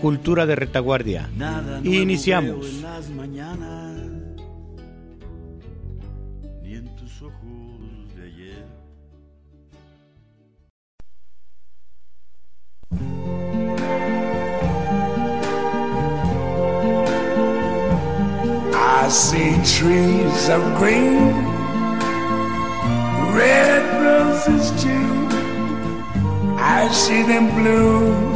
cultura de retaguardia. Y iniciamos. I see trees of green, red roses too. I see them bloom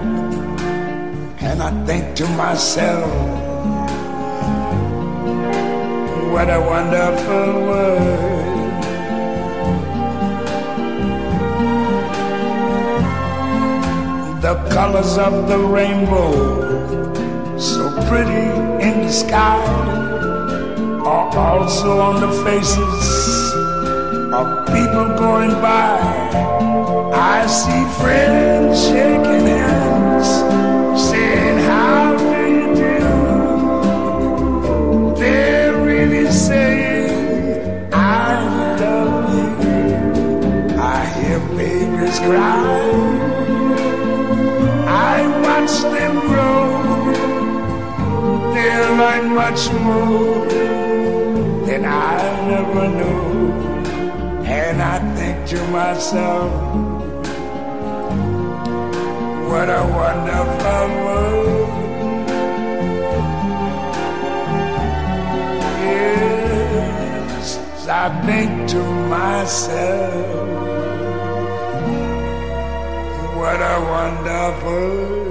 and I think to myself, what a wonderful world. The colors of the rainbow, so pretty in the sky are also on the faces of people going by. I see friends shaking I watch them grow. They learn much more than I never knew. And I think to myself, what a wonderful world. Yes, I think to myself, what a wonderful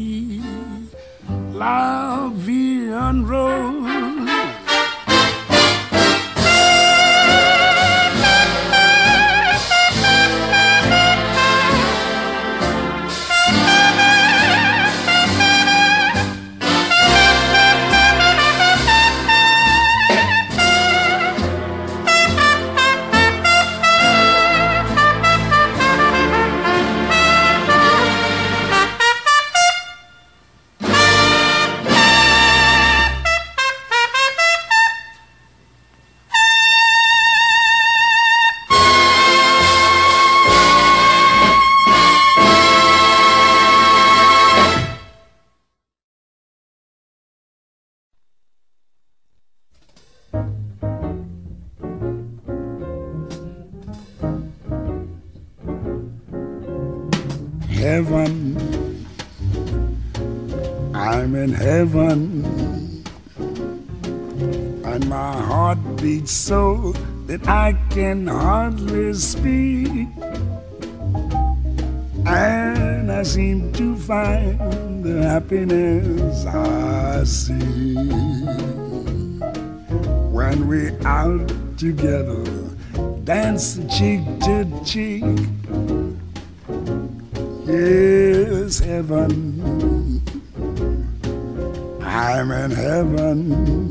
la vie can hardly speak. And I seem to find the happiness I see when we're out together, dancing cheek to cheek is heaven. I'm in heaven.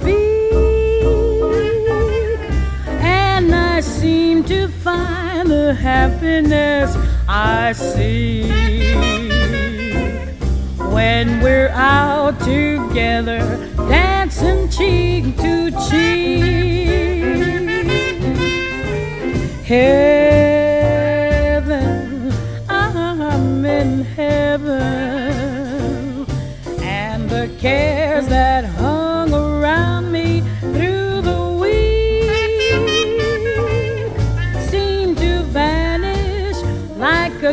The happiness I see when we're out together, dancing cheek to cheek. Heaven,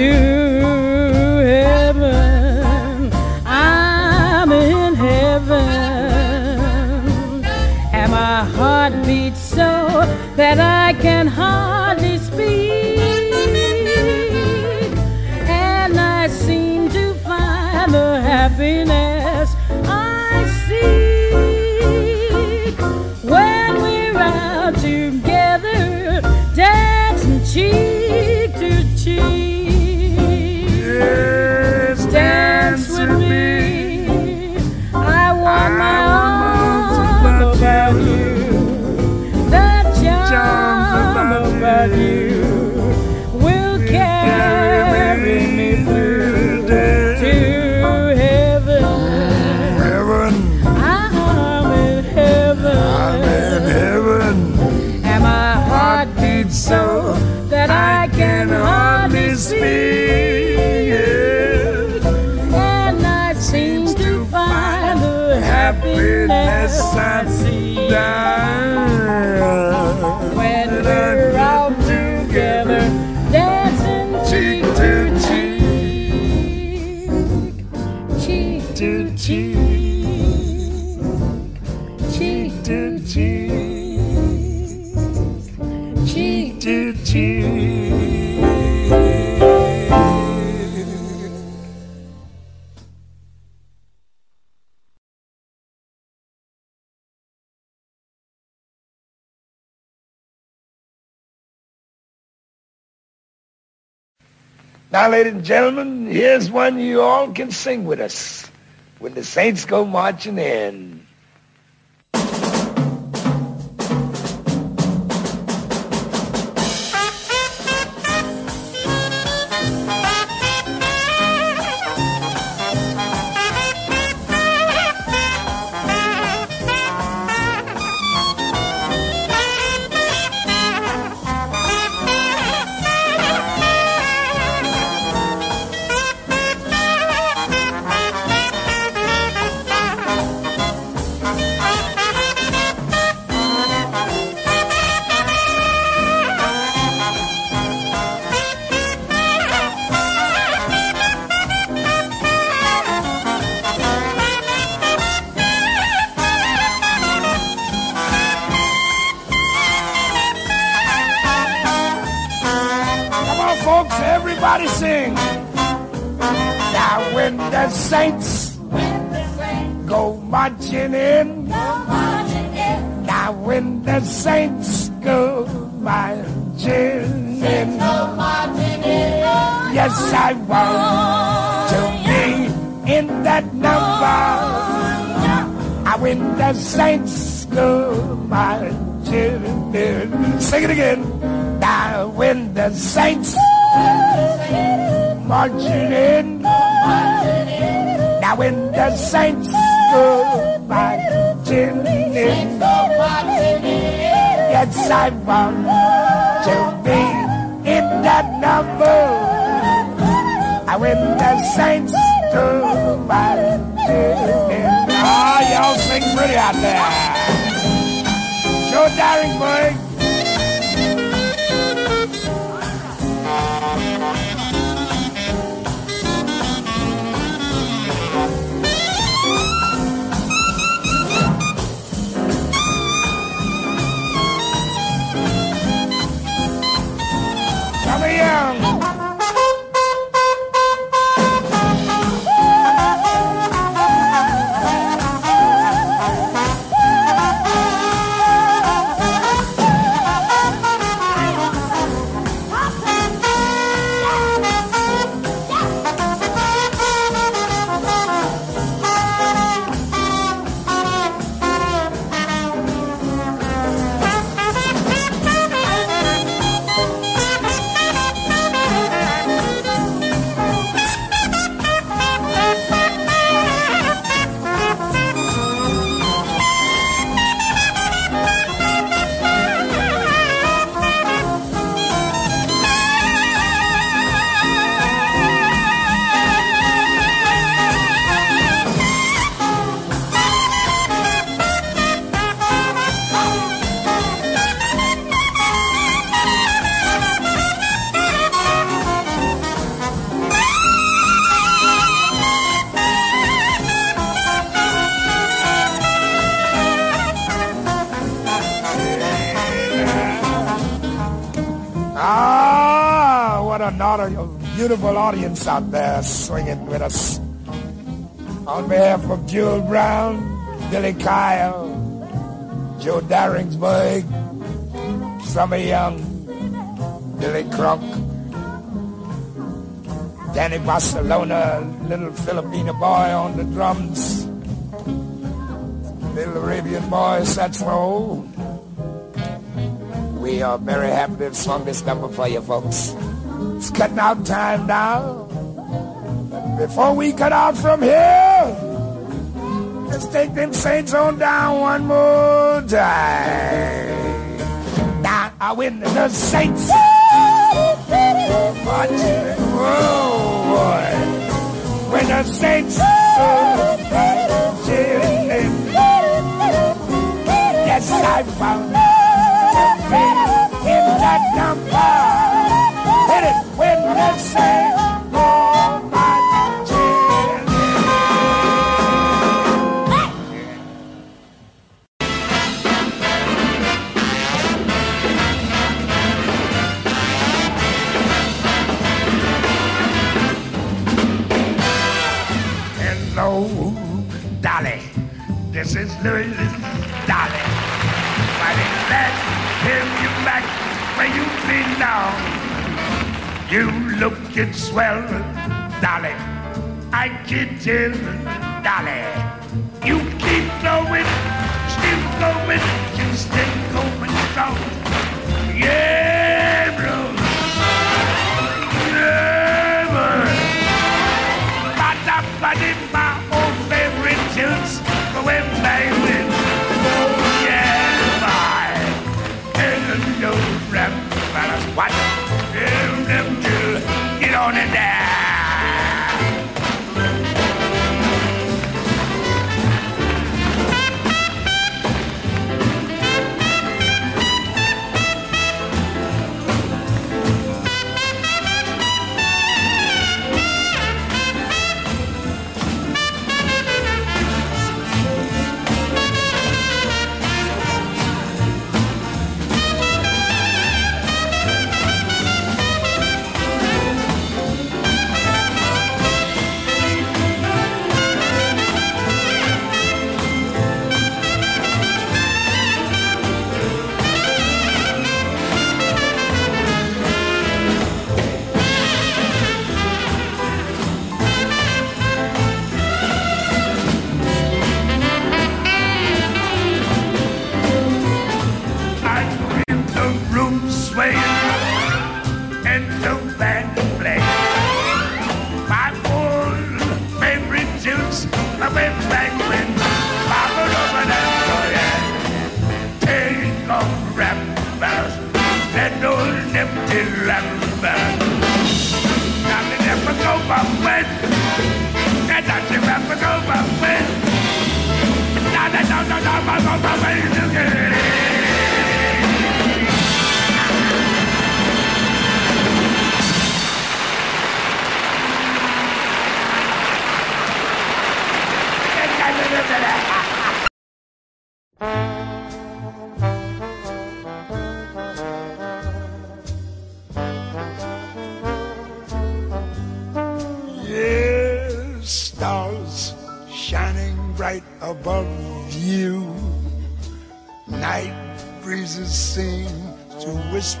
to heaven. I'm in heaven. And my heart beats so that I can hardly Now, ladies and gentlemen, here's one you all can sing with us when the saints go marching in. I when the saints go marching in, sing it again. Now when the saints marching in, now when the saints go marching in, yes, I want to be in that number. I when the saints. Ah, y'all sing pretty out there. Joe Darensbourg. Come beautiful audience out there swinging with us. On behalf of Jewel Brown, Billy Kyle, Joe Darensbourg, Trummy Young, Billy Cronk, Danny Barcelona, little Filipino boy on the drums, little Arabian boy saxophone. We are very happy to have swung this number for you folks. It's cutting out time now. Before we cut out from here, let's take them saints on down one more time. Now, I win the saints. Whoa, boy. When the saints. Yes, I found in that number. Oh, Dolly. This is Louis Dolly. Mighty glad to have you back where you belong. You looking swell, Dolly. I can tell, Dolly. You keep going, still going, you still going strong. Yeah,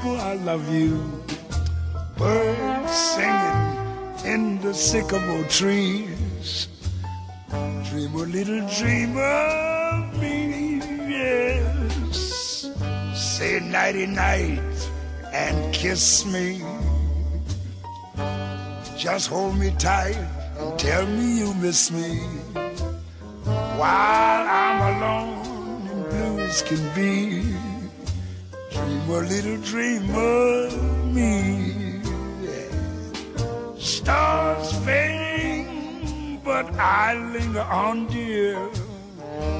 I love you. Birds singing in the sycamore trees. Dream a little dream of me, yes. Say nighty night and kiss me. Just hold me tight and tell me you miss me. While I'm alone and blue can be, dream a little dream of me. Stars fading, but I linger on, dear.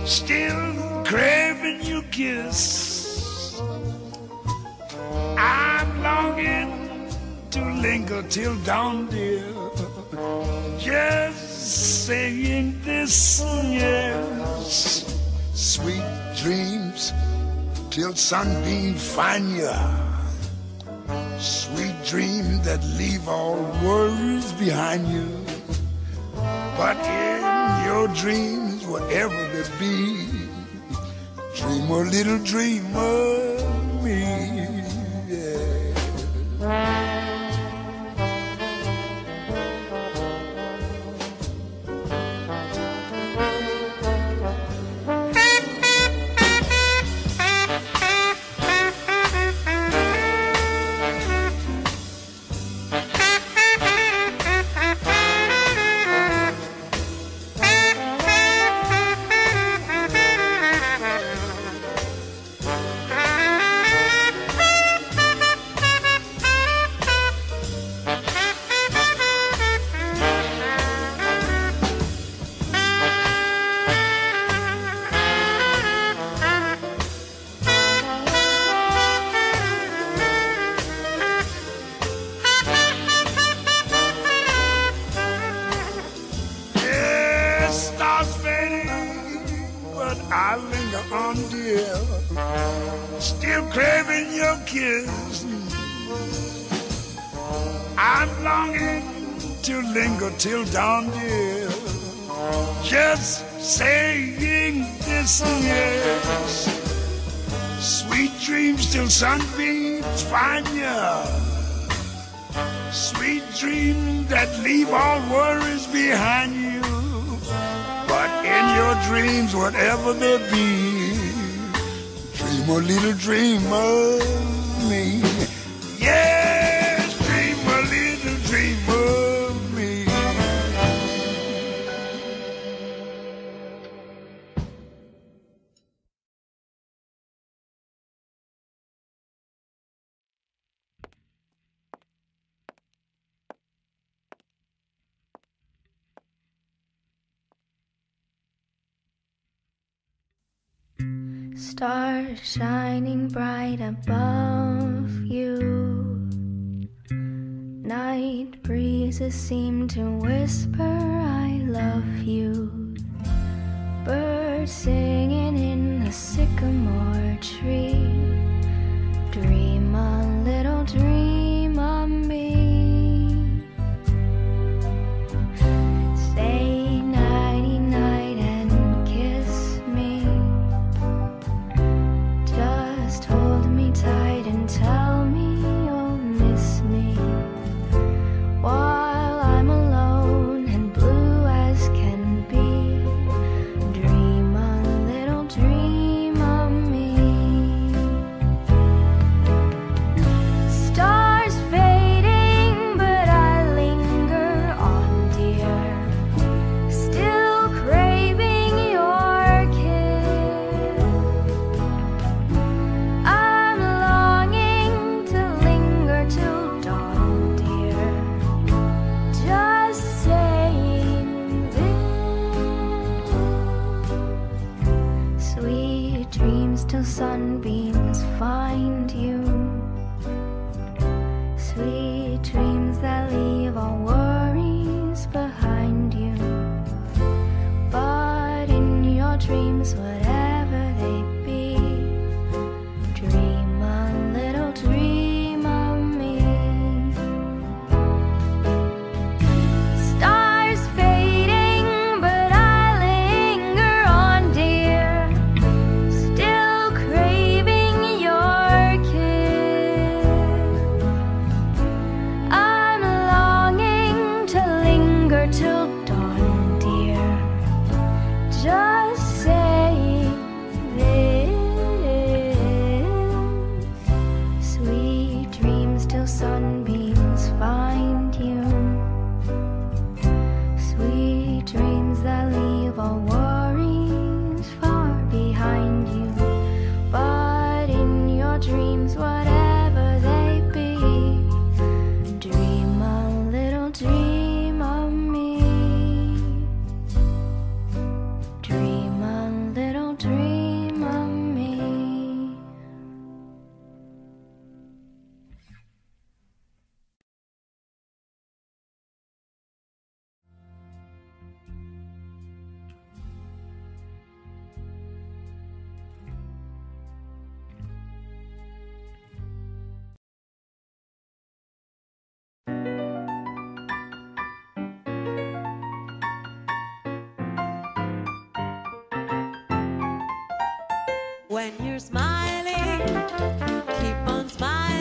Still craving your kiss. I'm longing to linger till dawn, dear. Just saying this, yes. Sweet dreams till sunbeam find ya. Sweet dreams that leave all worries behind you. But in your dreams, whatever they be, dream a little dream of me. Yeah. Dreams that leave all worries behind you. But in your dreams, whatever they be, dream a little dream Stars shining bright above you. Night breezes seem to whisper, I love you. Birds singing in the sycamore tree. Dream a little dream When you're smiling, keep on smiling.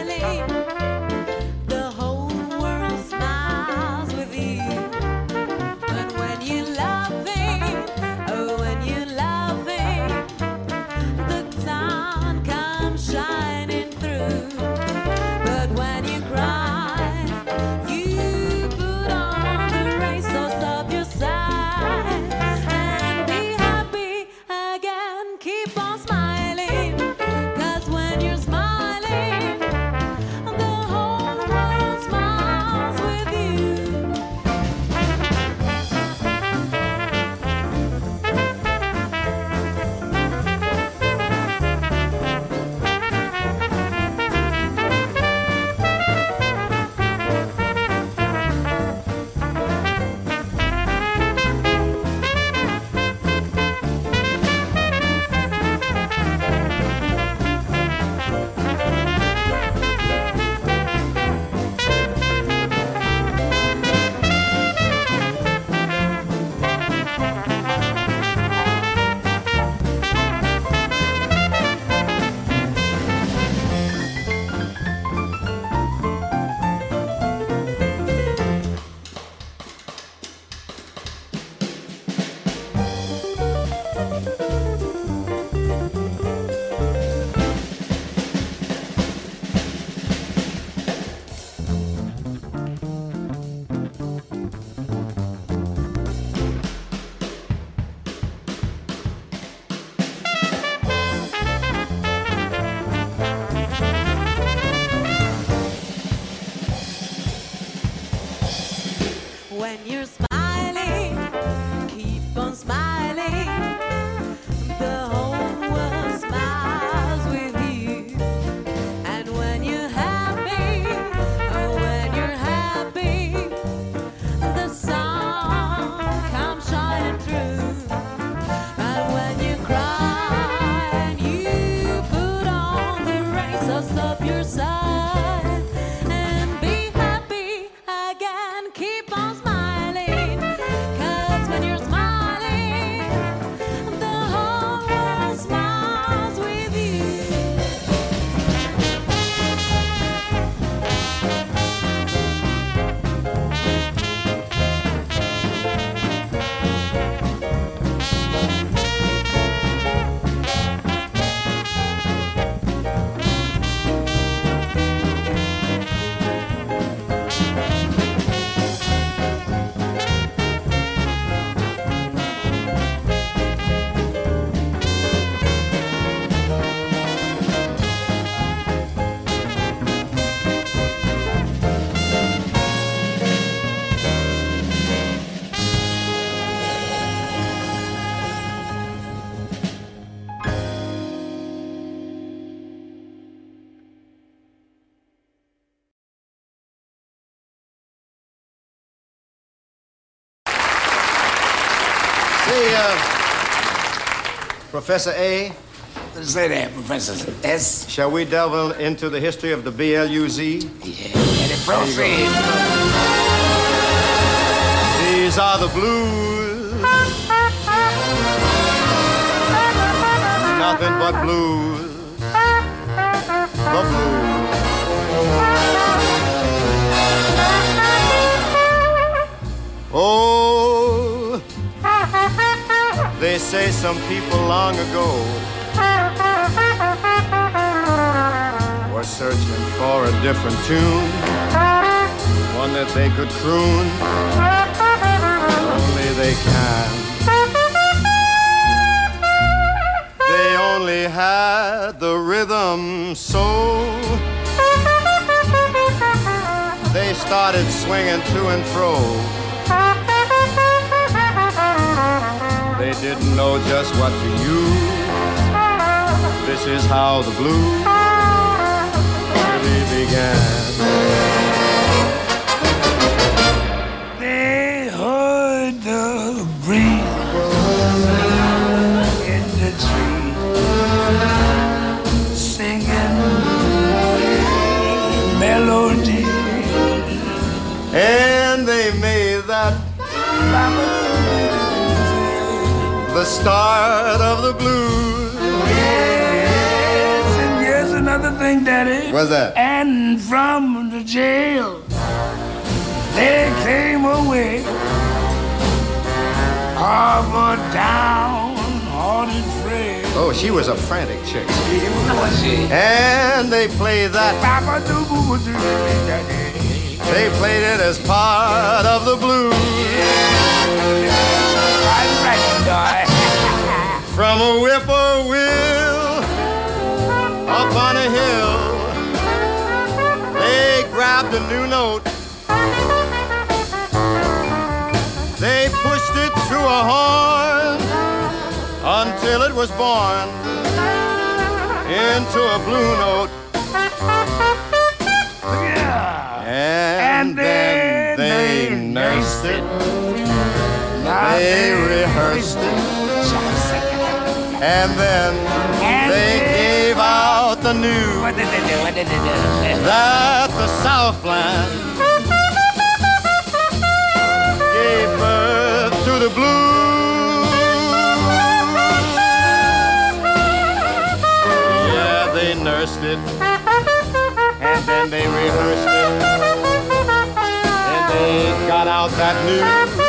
Professor A. Say that, Professor S. Shall we delve into the history of the BLUZ? Yeah, and proceed. These are the blues. Nothing but blues. The blues. Oh, they say some people long ago were searching for a different tune, one that they could croon. Only they can. They only had the rhythm so They started swinging to and fro. They didn't know just what to use. This is how the blues really began. Start of the blues. another thing, Daddy. What's that? And from the jail, they came away. Harbor down, hearted Fred. Oh, she was a frantic chick. Was she? And they played that. Papa doo boo boo doo daddy. They played it as part of the blues. From a whippoorwill up on a hill, they grabbed a new note. They pushed it through a horn until it was born into a blue note. Yeah. And, And then then they nursed it, they rehearsed it, and then And they gave out the news. What did they do? What did they do? that the Southland gave birth to the blues. Yeah, they nursed it, and then they rehearsed it, and they got out that news.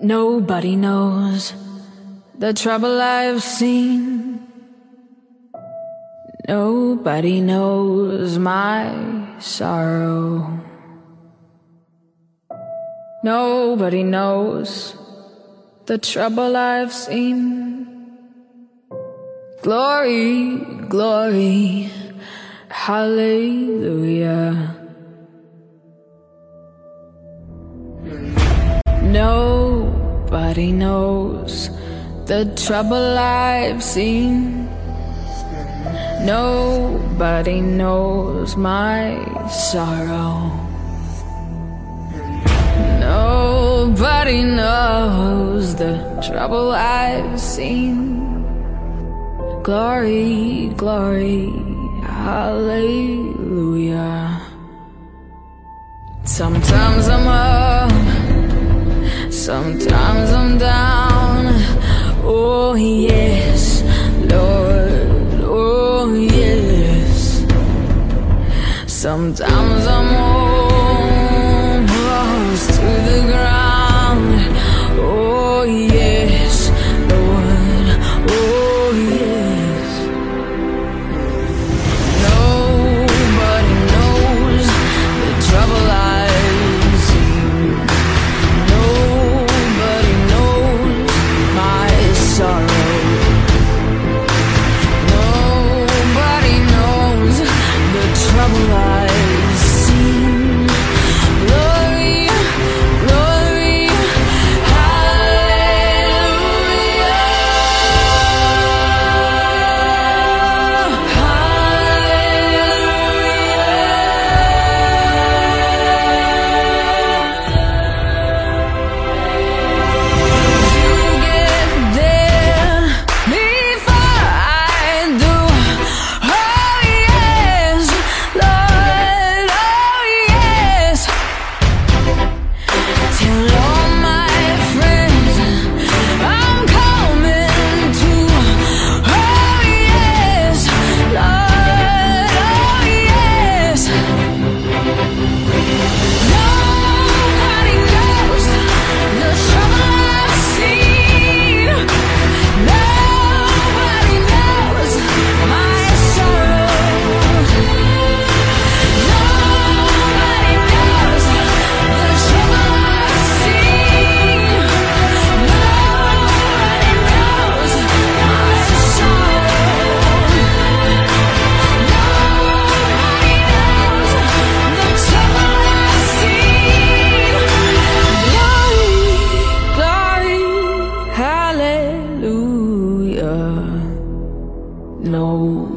Nobody knows the trouble I've seen. Nobody knows my sorrow. Nobody knows the trouble I've seen. Glory, glory, hallelujah. Nobody knows the trouble I've seen. Nobody knows my sorrow. Nobody knows the trouble I've seen. Glory, glory, hallelujah. Sometimes I'm up, sometimes I'm down. Oh, yes, Lord, Sometimes I'm almost to the ground. Oh, yes,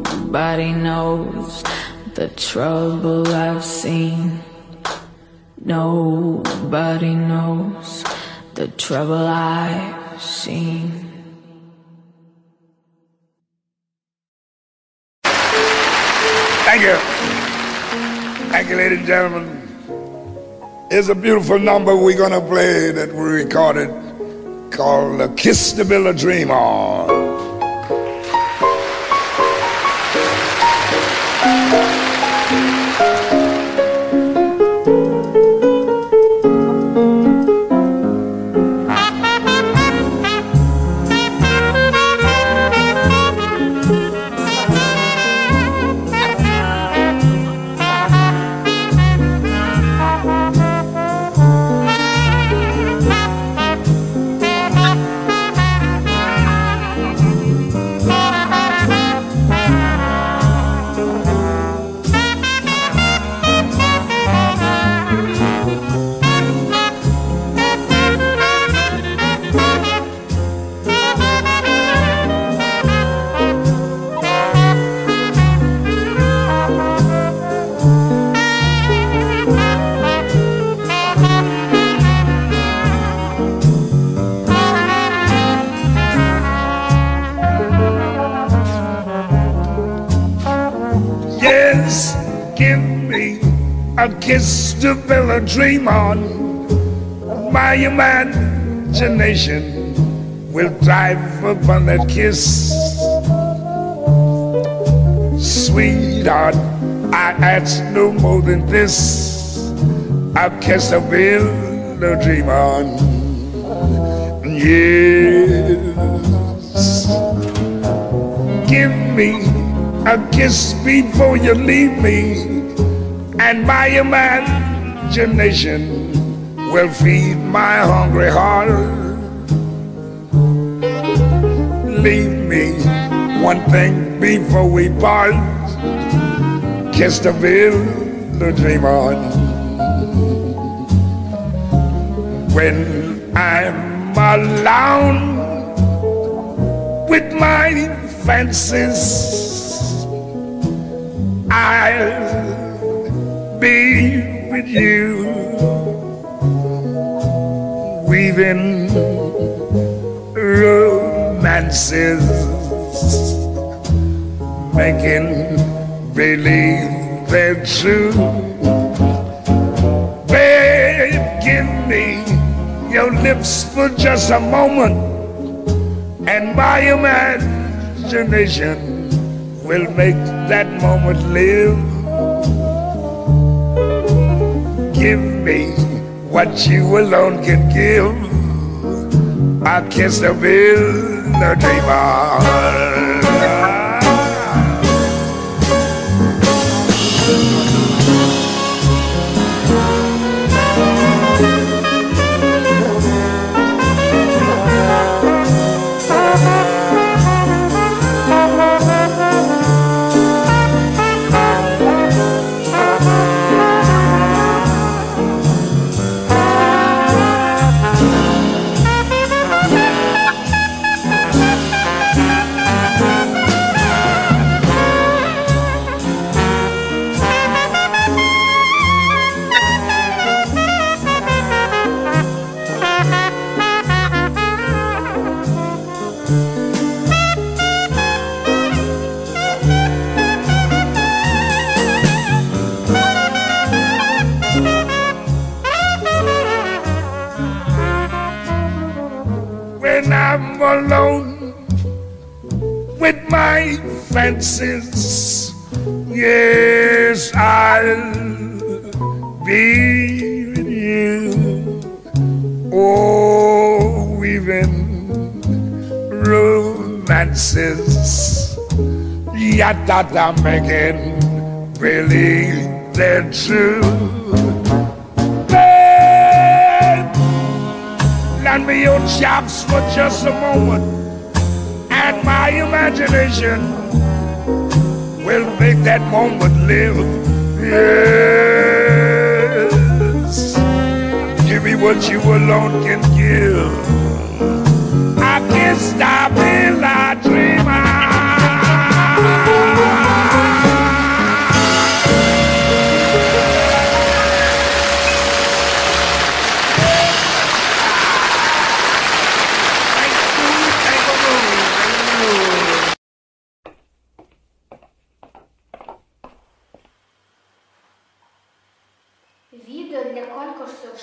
Nobody knows the trouble I've seen. Nobody knows the trouble I've seen. Thank you. Thank you, ladies and gentlemen. It's a beautiful number we're going to play that we recorded called Kiss to Build a Dream On. Kiss a dream on. My imagination will thrive upon that kiss. Sweetheart, I ask no more than this. A kiss to build a dream on. Yes. Give me a kiss before you leave me, and my imagination will feed my hungry heart. Leave me one thing before we part. Kiss the the dream on. When I'm alone with my fancies, I'll be with you, weaving romances, making believe they're true. Babe, give me your lips for just a moment, and my imagination will make that moment live. Give me what you alone can give. I kiss the bill, the dreamer. Yada making believe they're true. Babe, Lend me your chops for just a moment, and my imagination will make that moment live. Yes, give me what you alone can give.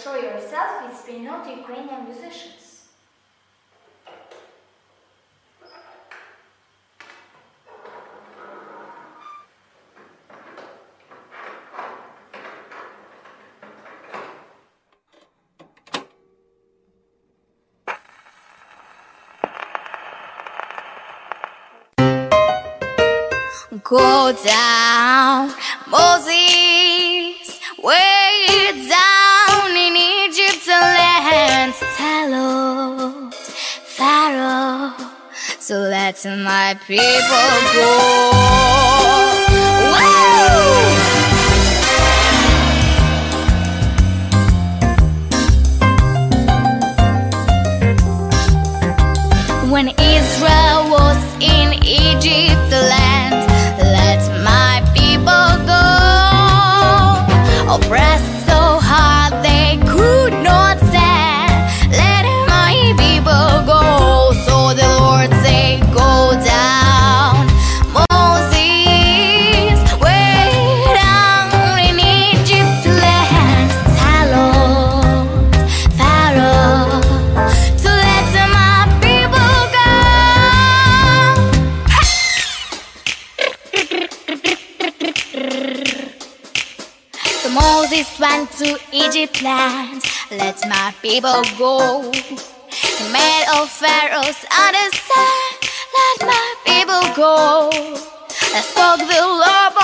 show yourself with renowned Ukrainian musicians. Go down, Moses. To let my people go. When Israel was in Egypt land, let my people go. Oppressed Egypt land, let my people go. Made all pharaohs understand, let my people go. I spoke the law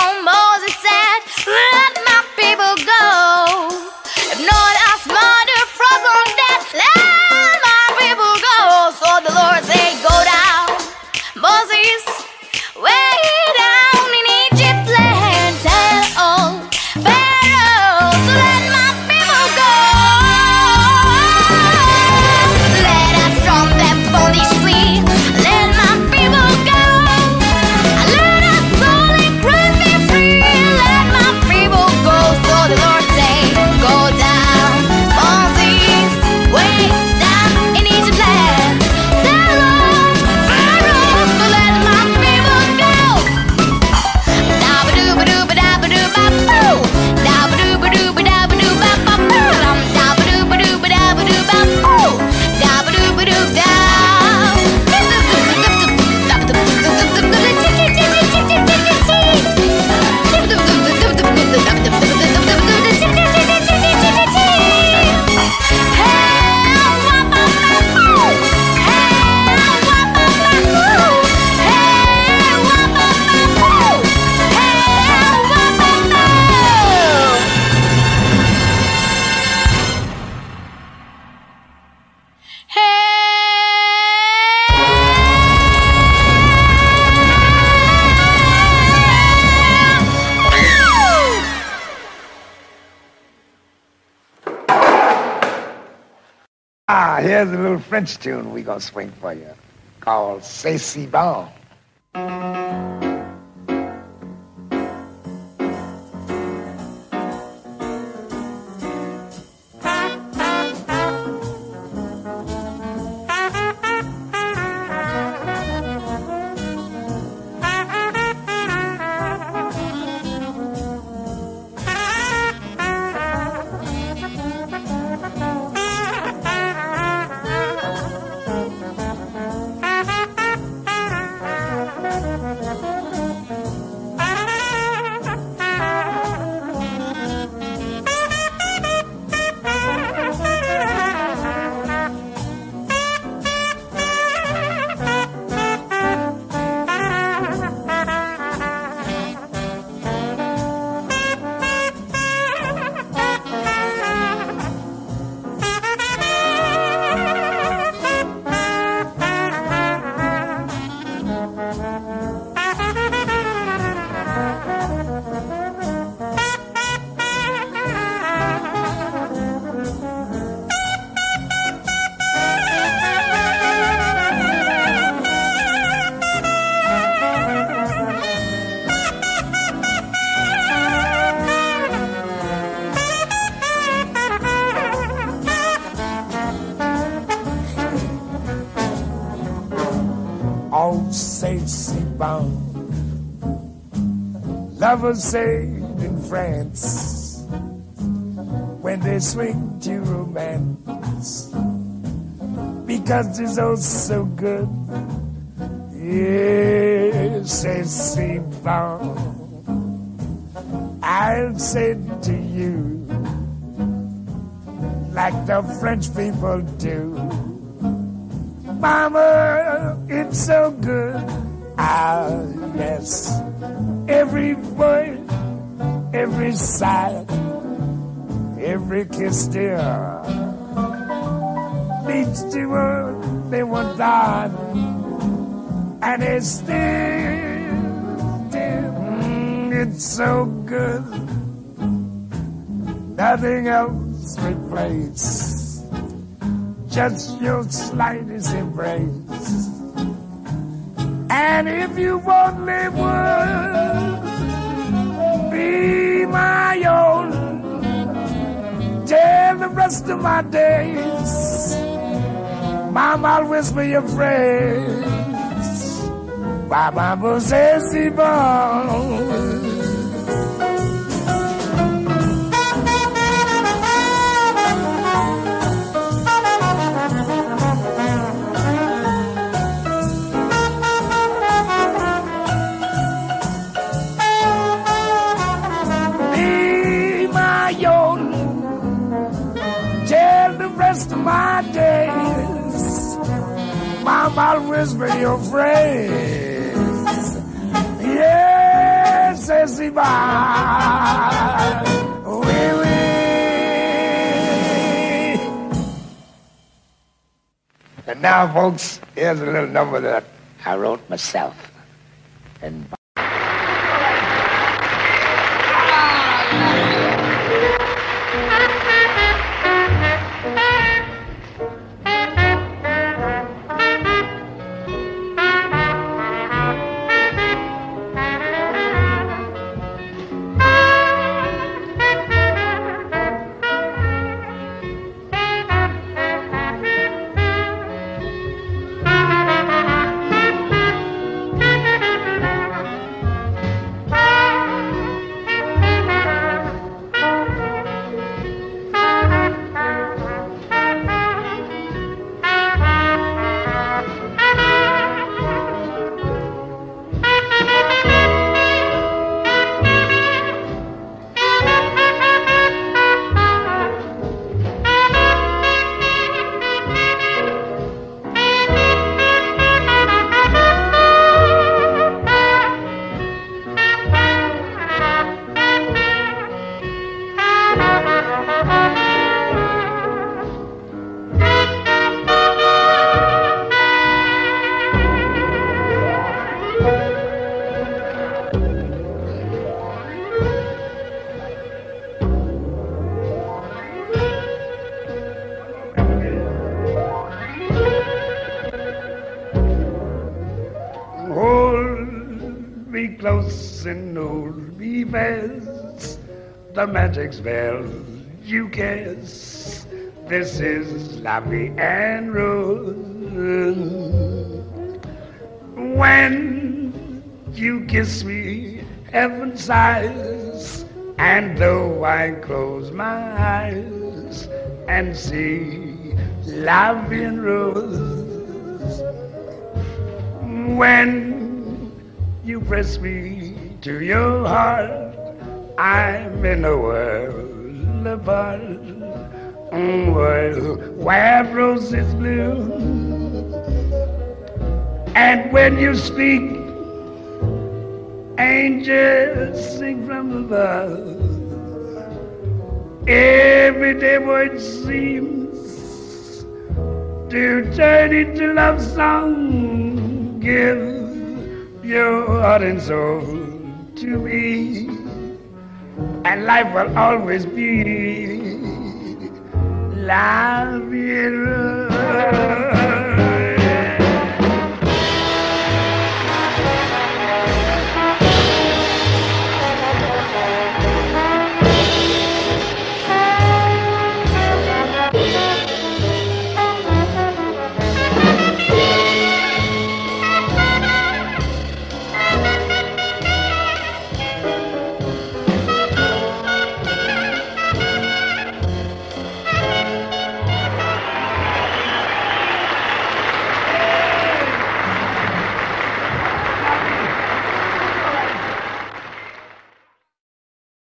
here's a little French tune we gonna swing for you called C'est si bon. Say in France when they swing to romance because it's all so good. Yes, si bon. I'll say to you like the French people do. Mama, it's so good. Ah, yes. Every word, every sigh, every kiss, dear, leads to what they want done. And it's still, still, mm, it's so good. Nothing else replaces just your slightest embrace. And if you would be my own, tell the rest of my days, Mama, I'll whisper your phrase. Baba, você Mama whisper your phrase. Yes, bye. Oui, oui. And now, folks, here's a little number that I wrote myself. And magic you guess. This is la vie en rose. When you kiss me, heaven sighs. And though I close my eyes and see love in rose, when you press me to your heart, I'm in a world apart, a mm, world where roses bloom. And when you speak, angels sing from above. Every day word seems to turn into love song. Give your heart and soul to me, and life will always be love love.